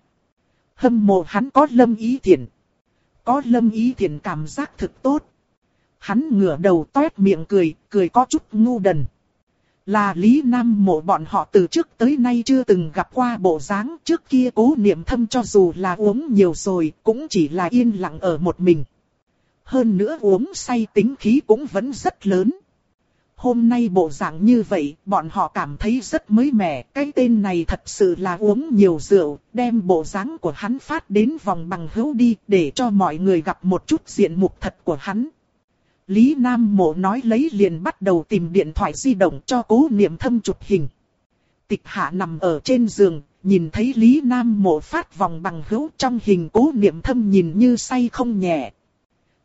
Hâm mộ hắn có lâm ý thiện. Có lâm ý thiện cảm giác thực tốt. Hắn ngửa đầu toét miệng cười, cười có chút ngu đần. Là Lý Nam mộ bọn họ từ trước tới nay chưa từng gặp qua bộ dáng trước kia cố niệm thâm cho dù là uống nhiều rồi cũng chỉ là yên lặng ở một mình. Hơn nữa uống say tính khí cũng vẫn rất lớn. Hôm nay bộ dạng như vậy, bọn họ cảm thấy rất mới mẻ. Cái tên này thật sự là uống nhiều rượu, đem bộ dáng của hắn phát đến vòng bằng hữu đi để cho mọi người gặp một chút diện mục thật của hắn. Lý Nam Mộ nói lấy liền bắt đầu tìm điện thoại di động cho cố niệm thâm chụp hình. Tịch hạ nằm ở trên giường, nhìn thấy Lý Nam Mộ phát vòng bằng hữu trong hình cố niệm thâm nhìn như say không nhẹ.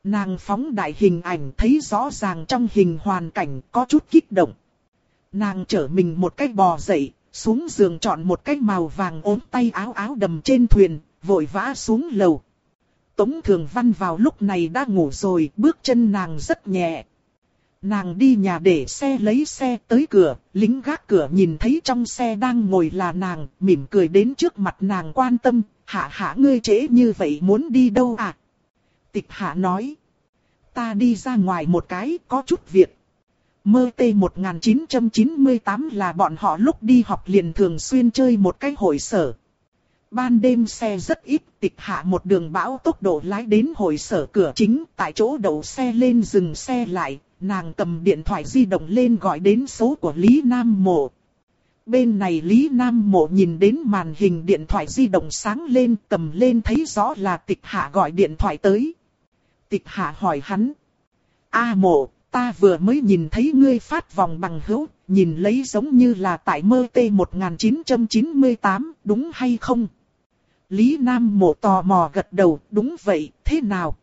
Nàng phóng đại hình ảnh thấy rõ ràng trong hình hoàn cảnh có chút kích động. Nàng trở mình một cách bò dậy, xuống giường chọn một cái màu vàng ốm tay áo áo đầm trên thuyền, vội vã xuống lầu. Tống Thường Văn vào lúc này đã ngủ rồi, bước chân nàng rất nhẹ. Nàng đi nhà để xe lấy xe tới cửa, lính gác cửa nhìn thấy trong xe đang ngồi là nàng, mỉm cười đến trước mặt nàng quan tâm, hạ hạ ngươi trễ như vậy muốn đi đâu à? Tịch hạ nói, ta đi ra ngoài một cái, có chút việc. Mơ T 1998 là bọn họ lúc đi học liền thường xuyên chơi một cái hội sở. Ban đêm xe rất ít, tịch hạ một đường bão tốc độ lái đến hội sở cửa chính, tại chỗ đậu xe lên dừng xe lại, nàng cầm điện thoại di động lên gọi đến số của Lý Nam Mộ. Bên này Lý Nam Mộ nhìn đến màn hình điện thoại di động sáng lên, cầm lên thấy rõ là tịch hạ gọi điện thoại tới. Tịch hạ hỏi hắn. A mộ, ta vừa mới nhìn thấy ngươi phát vòng bằng hữu, nhìn lấy giống như là tại mơ T1998, đúng hay không? Lý Nam mộ tò mò gật đầu, đúng vậy, thế nào?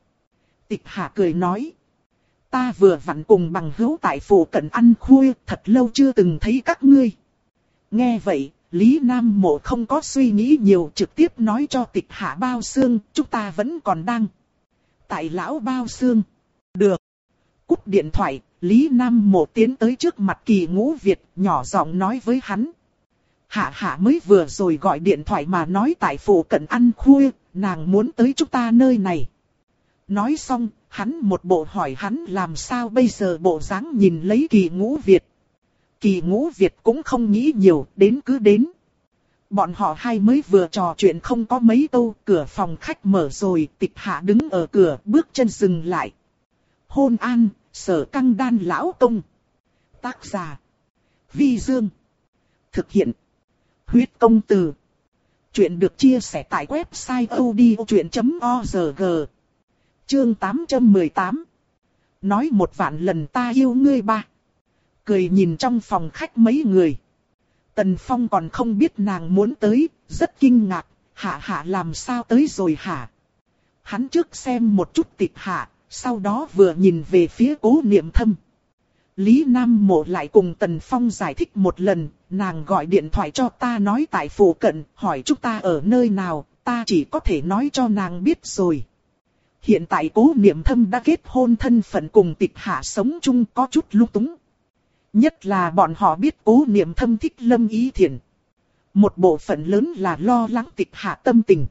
Tịch hạ cười nói. Ta vừa vặn cùng bằng hữu tại phủ cận ăn khuya, thật lâu chưa từng thấy các ngươi. Nghe vậy, Lý Nam mộ không có suy nghĩ nhiều trực tiếp nói cho tịch hạ bao xương, chúng ta vẫn còn đang. Tại lão bao xương. Được. Cúp điện thoại, Lý Nam mộ tiến tới trước mặt kỳ ngũ Việt, nhỏ giọng nói với hắn. Hạ hạ mới vừa rồi gọi điện thoại mà nói tại phủ cận ăn khuya, nàng muốn tới chúng ta nơi này. Nói xong, hắn một bộ hỏi hắn làm sao bây giờ bộ dáng nhìn lấy kỳ ngũ Việt. Kỳ ngũ Việt cũng không nghĩ nhiều, đến cứ đến. Bọn họ hai mới vừa trò chuyện không có mấy câu, cửa phòng khách mở rồi, tịch hạ đứng ở cửa, bước chân dừng lại. Hôn an, sở căng đan lão công. Tác giả. Vi Dương. Thực hiện. Huyết công từ. Chuyện được chia sẻ tại website odchuyện.org. Chương 818. Nói một vạn lần ta yêu ngươi ba. Cười nhìn trong phòng khách mấy người. Tần Phong còn không biết nàng muốn tới, rất kinh ngạc, hạ hạ làm sao tới rồi hả? Hắn trước xem một chút tịch hạ, sau đó vừa nhìn về phía cố niệm thâm. Lý Nam Mộ lại cùng Tần Phong giải thích một lần, nàng gọi điện thoại cho ta nói tại phủ cận, hỏi chúng ta ở nơi nào, ta chỉ có thể nói cho nàng biết rồi. Hiện tại cố niệm thâm đã kết hôn thân phận cùng tịch hạ sống chung có chút lung túng. Nhất là bọn họ biết cố niệm thâm thích lâm ý thiện. Một bộ phận lớn là lo lắng tịch hạ tâm tình.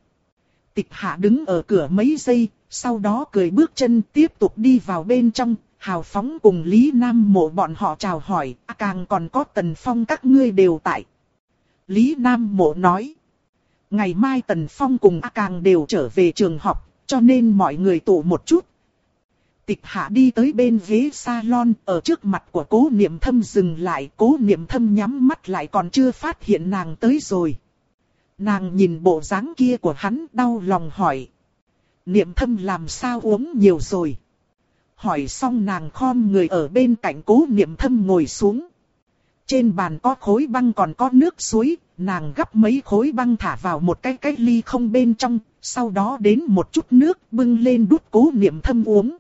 Tịch hạ đứng ở cửa mấy giây, sau đó cười bước chân tiếp tục đi vào bên trong, hào phóng cùng Lý Nam mộ bọn họ chào hỏi, à, càng còn có tần phong các ngươi đều tại. Lý Nam mộ nói, ngày mai tần phong cùng A càng đều trở về trường học, cho nên mọi người tụ một chút. Tịch hạ đi tới bên ghế salon, ở trước mặt của cố niệm thâm dừng lại, cố niệm thâm nhắm mắt lại còn chưa phát hiện nàng tới rồi. Nàng nhìn bộ dáng kia của hắn đau lòng hỏi. Niệm thâm làm sao uống nhiều rồi. Hỏi xong nàng khom người ở bên cạnh cố niệm thâm ngồi xuống. Trên bàn có khối băng còn có nước suối, nàng gấp mấy khối băng thả vào một cái cái ly không bên trong, sau đó đến một chút nước bưng lên đút cố niệm thâm uống.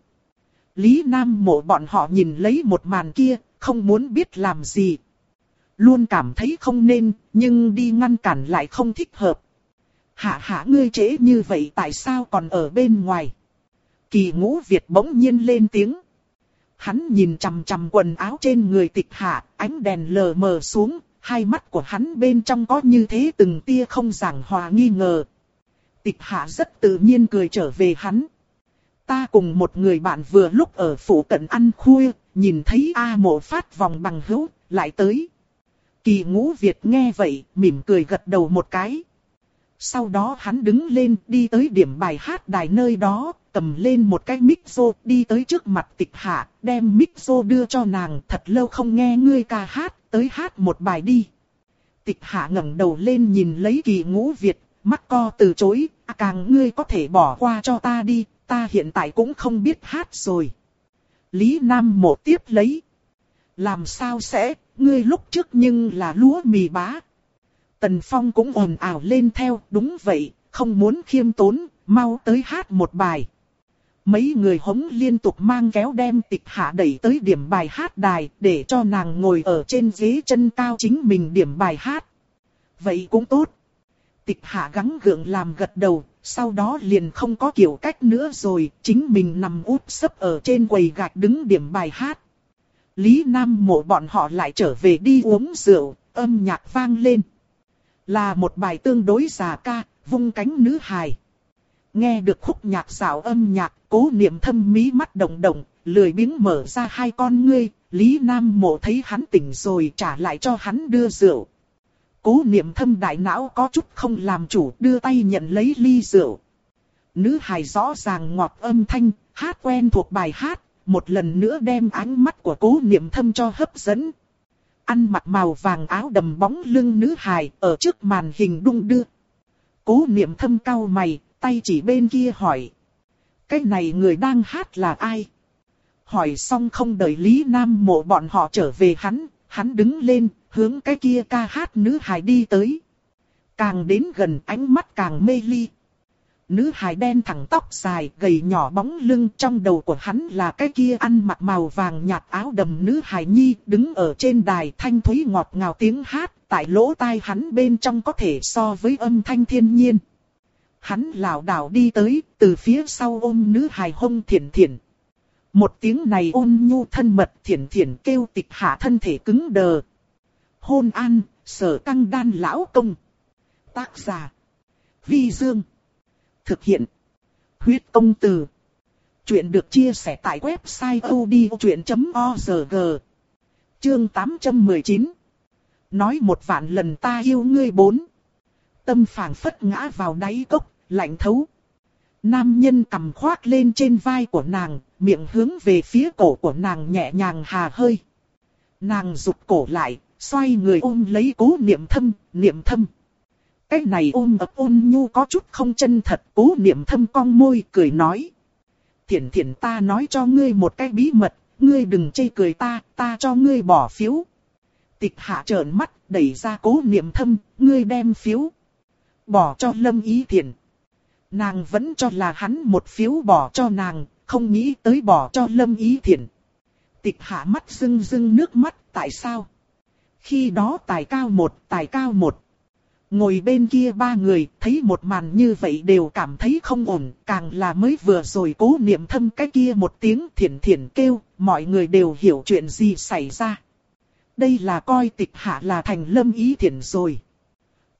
Lý Nam mộ bọn họ nhìn lấy một màn kia, không muốn biết làm gì. Luôn cảm thấy không nên, nhưng đi ngăn cản lại không thích hợp. Hạ hạ ngươi trễ như vậy tại sao còn ở bên ngoài? Kỳ ngũ Việt bỗng nhiên lên tiếng. Hắn nhìn chằm chằm quần áo trên người tịch hạ, ánh đèn lờ mờ xuống, hai mắt của hắn bên trong có như thế từng tia không giảng hòa nghi ngờ. Tịch hạ rất tự nhiên cười trở về hắn. Ta cùng một người bạn vừa lúc ở phủ cận ăn khuya, nhìn thấy A mộ phát vòng bằng hữu, lại tới. Kỳ ngũ Việt nghe vậy, mỉm cười gật đầu một cái. Sau đó hắn đứng lên đi tới điểm bài hát đài nơi đó, cầm lên một cái mic rô đi tới trước mặt tịch hạ, đem mic rô đưa cho nàng thật lâu không nghe ngươi ca hát, tới hát một bài đi. Tịch hạ ngẩng đầu lên nhìn lấy kỳ ngũ Việt, mắt co từ chối, à, càng ngươi có thể bỏ qua cho ta đi, ta hiện tại cũng không biết hát rồi. Lý Nam Mộ tiếp lấy. Làm sao sẽ, ngươi lúc trước nhưng là lúa mì bá. Tần Phong cũng ồn ào lên theo, đúng vậy, không muốn khiêm tốn, mau tới hát một bài. Mấy người hống liên tục mang kéo đem tịch hạ đẩy tới điểm bài hát đài để cho nàng ngồi ở trên ghế chân cao chính mình điểm bài hát. Vậy cũng tốt. Tịch hạ gắng gượng làm gật đầu, sau đó liền không có kiểu cách nữa rồi, chính mình nằm úp sấp ở trên quầy gạch đứng điểm bài hát. Lý Nam mộ bọn họ lại trở về đi uống rượu, âm nhạc vang lên. Là một bài tương đối già ca, vung cánh nữ hài. Nghe được khúc nhạc xảo âm nhạc, cố niệm thâm mí mắt động động, lười biếng mở ra hai con ngươi, Lý Nam mộ thấy hắn tỉnh rồi trả lại cho hắn đưa rượu. Cố niệm thâm đại não có chút không làm chủ đưa tay nhận lấy ly rượu. Nữ hài rõ ràng ngọt âm thanh, hát quen thuộc bài hát, một lần nữa đem ánh mắt của cố niệm thâm cho hấp dẫn. Ăn mặc màu vàng áo đầm bóng lưng nữ hài ở trước màn hình đung đưa. Cố niệm thâm cau mày, tay chỉ bên kia hỏi. Cái này người đang hát là ai? Hỏi xong không đợi Lý Nam mộ bọn họ trở về hắn, hắn đứng lên, hướng cái kia ca hát nữ hài đi tới. Càng đến gần ánh mắt càng mê ly. Nữ hài đen thẳng tóc dài, gầy nhỏ bóng lưng trong đầu của hắn là cái kia ăn mặc màu vàng nhạt áo đầm nữ hài nhi đứng ở trên đài thanh thúy ngọt ngào tiếng hát, tại lỗ tai hắn bên trong có thể so với âm thanh thiên nhiên. Hắn lảo đảo đi tới, từ phía sau ôm nữ hài hông thiển thiển. Một tiếng này ôn nhu thân mật thiển thiển kêu tịch hạ thân thể cứng đờ. Hôn an, sở căng đan lão công. Tác giả. Vi Dương. Thực hiện. Huyết công từ. Chuyện được chia sẻ tại website odchuyện.org. Chương 819. Nói một vạn lần ta yêu ngươi bốn. Tâm phảng phất ngã vào đáy cốc, lạnh thấu. Nam nhân cầm khoác lên trên vai của nàng, miệng hướng về phía cổ của nàng nhẹ nhàng hà hơi. Nàng rụt cổ lại, xoay người ôm lấy cố niệm thâm, niệm thâm. Cái này ôm ấp ôn nhu có chút không chân thật, cố niệm thâm cong môi cười nói. Thiển thiển ta nói cho ngươi một cái bí mật, ngươi đừng chê cười ta, ta cho ngươi bỏ phiếu. Tịch hạ trợn mắt, đẩy ra cố niệm thâm, ngươi đem phiếu. Bỏ cho lâm ý thiển. Nàng vẫn cho là hắn một phiếu bỏ cho nàng, không nghĩ tới bỏ cho lâm ý thiển. Tịch hạ mắt rưng rưng nước mắt, tại sao? Khi đó tài cao một, tài cao một. Ngồi bên kia ba người, thấy một màn như vậy đều cảm thấy không ổn, càng là mới vừa rồi cố niệm thâm cái kia một tiếng thiển thiển kêu, mọi người đều hiểu chuyện gì xảy ra. Đây là coi tịch hạ là thành lâm ý thiển rồi.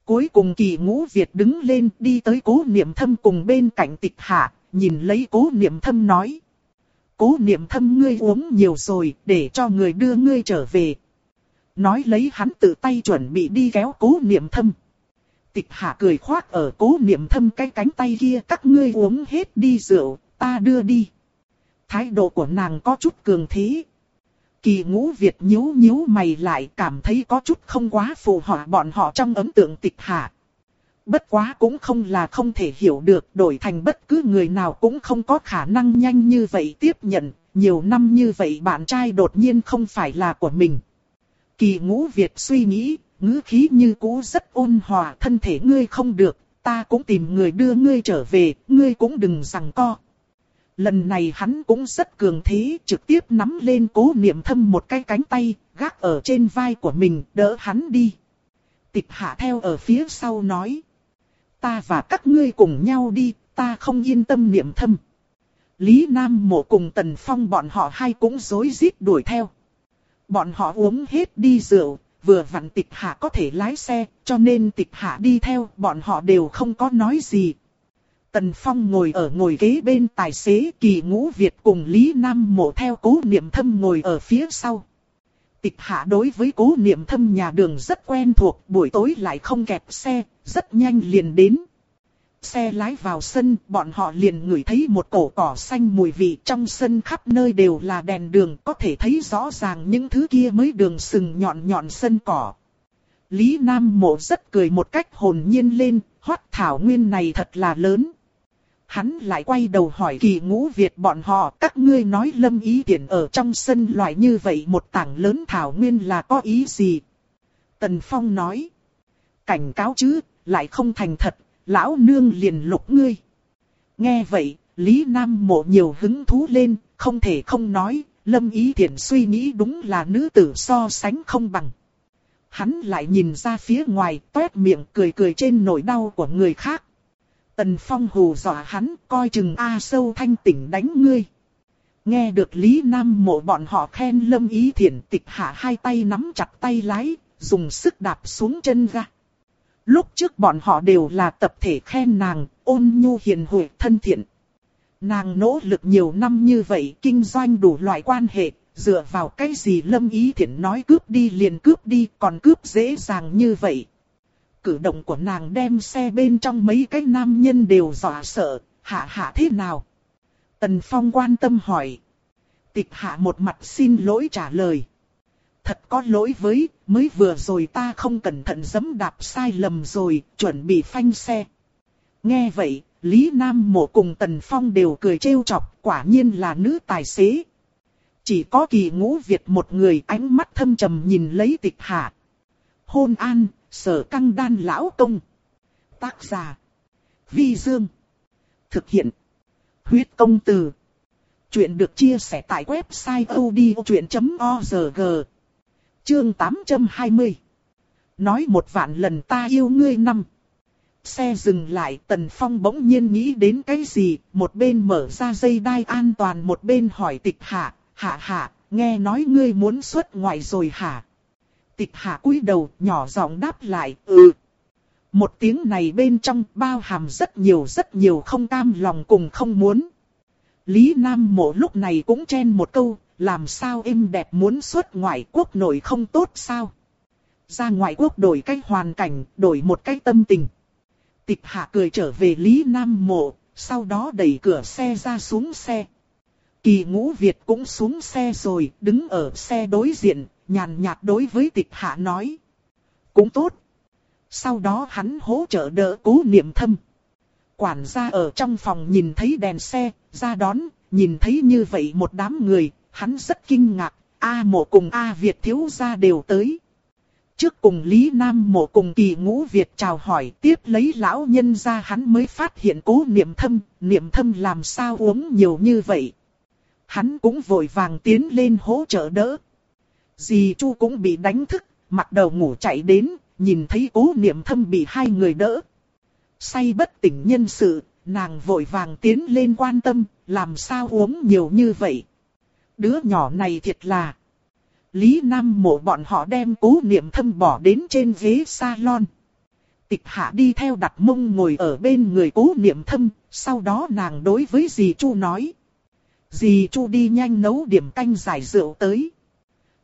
Cuối cùng kỳ ngũ Việt đứng lên đi tới cố niệm thâm cùng bên cạnh tịch hạ, nhìn lấy cố niệm thâm nói. Cố niệm thâm ngươi uống nhiều rồi, để cho người đưa ngươi trở về. Nói lấy hắn tự tay chuẩn bị đi kéo cố niệm thâm. Tịch hạ cười khoác ở cố niệm thâm cái cánh tay kia các ngươi uống hết đi rượu, ta đưa đi. Thái độ của nàng có chút cường thế. Kỳ ngũ Việt nhíu nhíu mày lại cảm thấy có chút không quá phù hợp bọn họ trong ấn tượng tịch hạ. Bất quá cũng không là không thể hiểu được đổi thành bất cứ người nào cũng không có khả năng nhanh như vậy tiếp nhận. Nhiều năm như vậy bạn trai đột nhiên không phải là của mình. Kỳ ngũ Việt suy nghĩ, ngữ khí như cũ rất ôn hòa thân thể ngươi không được, ta cũng tìm người đưa ngươi trở về, ngươi cũng đừng rằng co. Lần này hắn cũng rất cường thế, trực tiếp nắm lên cố niệm thâm một cái cánh tay, gác ở trên vai của mình, đỡ hắn đi. Tịch hạ theo ở phía sau nói. Ta và các ngươi cùng nhau đi, ta không yên tâm niệm thâm. Lý Nam Mộ cùng Tần Phong bọn họ hai cũng dối rít đuổi theo. Bọn họ uống hết đi rượu, vừa vặn tịch hạ có thể lái xe, cho nên tịch hạ đi theo, bọn họ đều không có nói gì. Tần Phong ngồi ở ngồi ghế bên tài xế kỳ ngũ Việt cùng Lý Nam Mộ theo cố niệm thâm ngồi ở phía sau. Tịch hạ đối với cố niệm thâm nhà đường rất quen thuộc, buổi tối lại không kẹp xe, rất nhanh liền đến. Xe lái vào sân, bọn họ liền ngửi thấy một cổ cỏ xanh mùi vị trong sân khắp nơi đều là đèn đường, có thể thấy rõ ràng những thứ kia mới đường sừng nhọn nhọn sân cỏ. Lý Nam Mộ rất cười một cách hồn nhiên lên, hoát thảo nguyên này thật là lớn. Hắn lại quay đầu hỏi kỳ ngũ Việt bọn họ, các ngươi nói lâm ý tiện ở trong sân loại như vậy một tảng lớn thảo nguyên là có ý gì? Tần Phong nói, cảnh cáo chứ, lại không thành thật, lão nương liền lục ngươi. Nghe vậy, Lý Nam mộ nhiều hứng thú lên, không thể không nói, lâm ý thiển suy nghĩ đúng là nữ tử so sánh không bằng. Hắn lại nhìn ra phía ngoài, toét miệng cười cười trên nỗi đau của người khác. Tần Phong hù dọa hắn, coi chừng A sâu thanh tỉnh đánh ngươi. Nghe được Lý Nam mộ bọn họ khen lâm ý thiển tịch hạ hai tay nắm chặt tay lái, dùng sức đạp xuống chân ra. Lúc trước bọn họ đều là tập thể khen nàng, ôn nhu hiền huệ thân thiện. Nàng nỗ lực nhiều năm như vậy, kinh doanh đủ loại quan hệ, dựa vào cái gì lâm ý thiện nói cướp đi liền cướp đi, còn cướp dễ dàng như vậy cử động của nàng đem xe bên trong mấy cái nam nhân đều dọa sợ, hạ hạ thế nào? Tần Phong quan tâm hỏi. Tịch hạ một mặt xin lỗi trả lời. Thật có lỗi với, mới vừa rồi ta không cẩn thận giẫm đạp sai lầm rồi, chuẩn bị phanh xe. Nghe vậy, Lý Nam Mộ cùng Tần Phong đều cười trêu chọc, quả nhiên là nữ tài xế. Chỉ có kỳ ngũ Việt một người ánh mắt thâm trầm nhìn lấy tịch hạ. Hôn an, Sở căng đan lão công. Tác giả. Vi Dương. Thực hiện. Huyết công từ. Chuyện được chia sẻ tại website odchuyện.org. Chương 820. Nói một vạn lần ta yêu ngươi năm. Xe dừng lại, Tần Phong bỗng nhiên nghĩ đến cái gì, một bên mở ra dây đai an toàn một bên hỏi tịch hạ, hạ hạ, nghe nói ngươi muốn xuất ngoại rồi hả? Tịch hạ cúi đầu nhỏ giọng đáp lại, ừ. Một tiếng này bên trong bao hàm rất nhiều rất nhiều không cam lòng cùng không muốn. Lý Nam mộ lúc này cũng chen một câu, làm sao em đẹp muốn xuất ngoại quốc nội không tốt sao? Ra ngoại quốc đổi cách hoàn cảnh, đổi một cách tâm tình. Tịch hạ cười trở về Lý Nam mộ, sau đó đẩy cửa xe ra xuống xe. Kỳ ngũ Việt cũng xuống xe rồi, đứng ở xe đối diện, nhàn nhạt đối với tịch hạ nói. Cũng tốt. Sau đó hắn hỗ trợ đỡ cố niệm thâm. Quản gia ở trong phòng nhìn thấy đèn xe, ra đón, nhìn thấy như vậy một đám người, hắn rất kinh ngạc, A mộ cùng A Việt thiếu gia đều tới. Trước cùng Lý Nam mộ cùng kỳ ngũ Việt chào hỏi tiếp lấy lão nhân ra hắn mới phát hiện cố niệm thâm, niệm thâm làm sao uống nhiều như vậy. Hắn cũng vội vàng tiến lên hỗ trợ đỡ, Dì Chu cũng bị đánh thức, mặt đầu ngủ chạy đến, nhìn thấy cố niệm thâm bị hai người đỡ. Say bất tỉnh nhân sự, nàng vội vàng tiến lên quan tâm, làm sao uống nhiều như vậy. Đứa nhỏ này thiệt là... Lý Nam mộ bọn họ đem cố niệm thâm bỏ đến trên ghế salon. Tịch hạ đi theo đặt mông ngồi ở bên người cố niệm thâm, sau đó nàng đối với dì Chu nói. Dì Chu đi nhanh nấu điểm canh giải rượu tới.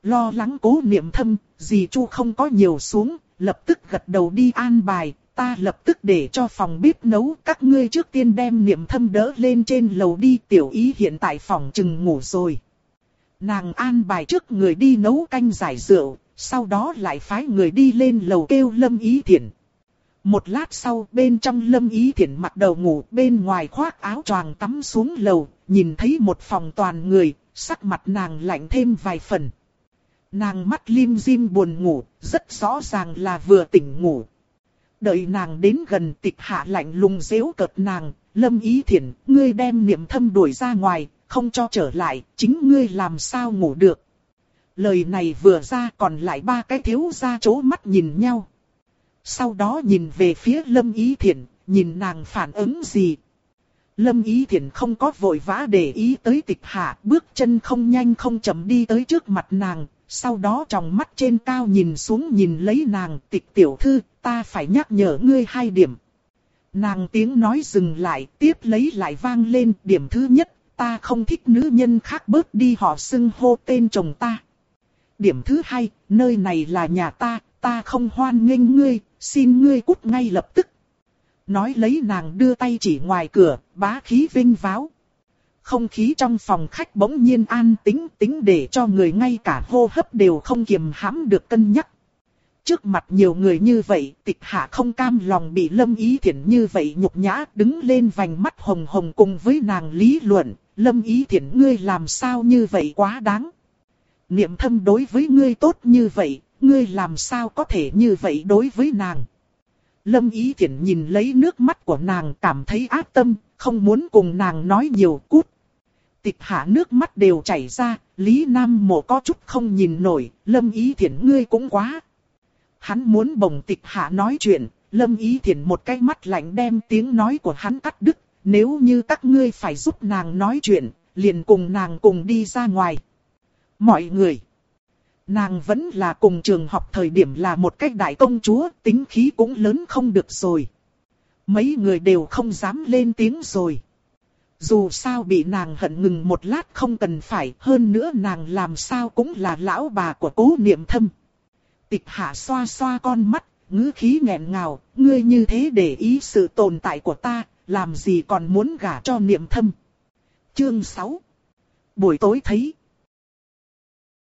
Lo lắng cố niệm thâm, dì Chu không có nhiều xuống, lập tức gật đầu đi an bài, ta lập tức để cho phòng bếp nấu, các ngươi trước tiên đem niệm thâm đỡ lên trên lầu đi, tiểu ý hiện tại phòng chừng ngủ rồi. Nàng an bài trước người đi nấu canh giải rượu, sau đó lại phái người đi lên lầu kêu lâm ý Thiển. Một lát sau bên trong lâm ý Thiển mặt đầu ngủ bên ngoài khoác áo choàng tắm xuống lầu, nhìn thấy một phòng toàn người, sắc mặt nàng lạnh thêm vài phần. Nàng mắt lim dim buồn ngủ, rất rõ ràng là vừa tỉnh ngủ. Đợi nàng đến gần tịch hạ lạnh lùng dễu cợt nàng, lâm ý Thiển, ngươi đem niệm thâm đuổi ra ngoài, không cho trở lại, chính ngươi làm sao ngủ được. Lời này vừa ra còn lại ba cái thiếu ra chố mắt nhìn nhau. Sau đó nhìn về phía lâm ý thiện, nhìn nàng phản ứng gì. Lâm ý thiện không có vội vã để ý tới tịch hạ, bước chân không nhanh không chậm đi tới trước mặt nàng, sau đó tròng mắt trên cao nhìn xuống nhìn lấy nàng tịch tiểu thư, ta phải nhắc nhở ngươi hai điểm. Nàng tiếng nói dừng lại, tiếp lấy lại vang lên điểm thứ nhất, ta không thích nữ nhân khác bớt đi họ xưng hô tên chồng ta. Điểm thứ hai, nơi này là nhà ta, ta không hoan nghênh ngươi, xin ngươi cút ngay lập tức. Nói lấy nàng đưa tay chỉ ngoài cửa, bá khí vinh váo. Không khí trong phòng khách bỗng nhiên an tĩnh tính để cho người ngay cả hô hấp đều không kiềm hãm được cân nhắc. Trước mặt nhiều người như vậy, tịch hạ không cam lòng bị lâm ý thiện như vậy nhục nhã đứng lên vành mắt hồng hồng cùng với nàng lý luận, lâm ý thiện ngươi làm sao như vậy quá đáng. Niệm thâm đối với ngươi tốt như vậy, ngươi làm sao có thể như vậy đối với nàng. Lâm ý thiện nhìn lấy nước mắt của nàng cảm thấy ác tâm, không muốn cùng nàng nói nhiều cút. Tịch hạ nước mắt đều chảy ra, Lý Nam Mộ có chút không nhìn nổi, Lâm Ý Thiển ngươi cũng quá. Hắn muốn bồng tịch hạ nói chuyện, Lâm Ý Thiển một cái mắt lạnh đem tiếng nói của hắn cắt đứt, nếu như các ngươi phải giúp nàng nói chuyện, liền cùng nàng cùng đi ra ngoài. Mọi người, nàng vẫn là cùng trường học thời điểm là một cách đại công chúa, tính khí cũng lớn không được rồi. Mấy người đều không dám lên tiếng rồi. Dù sao bị nàng hận ngừng một lát không cần phải, hơn nữa nàng làm sao cũng là lão bà của cố niệm thâm. Tịch hạ xoa xoa con mắt, ngữ khí nghẹn ngào, ngươi như thế để ý sự tồn tại của ta, làm gì còn muốn gả cho niệm thâm. Chương 6 Buổi tối thấy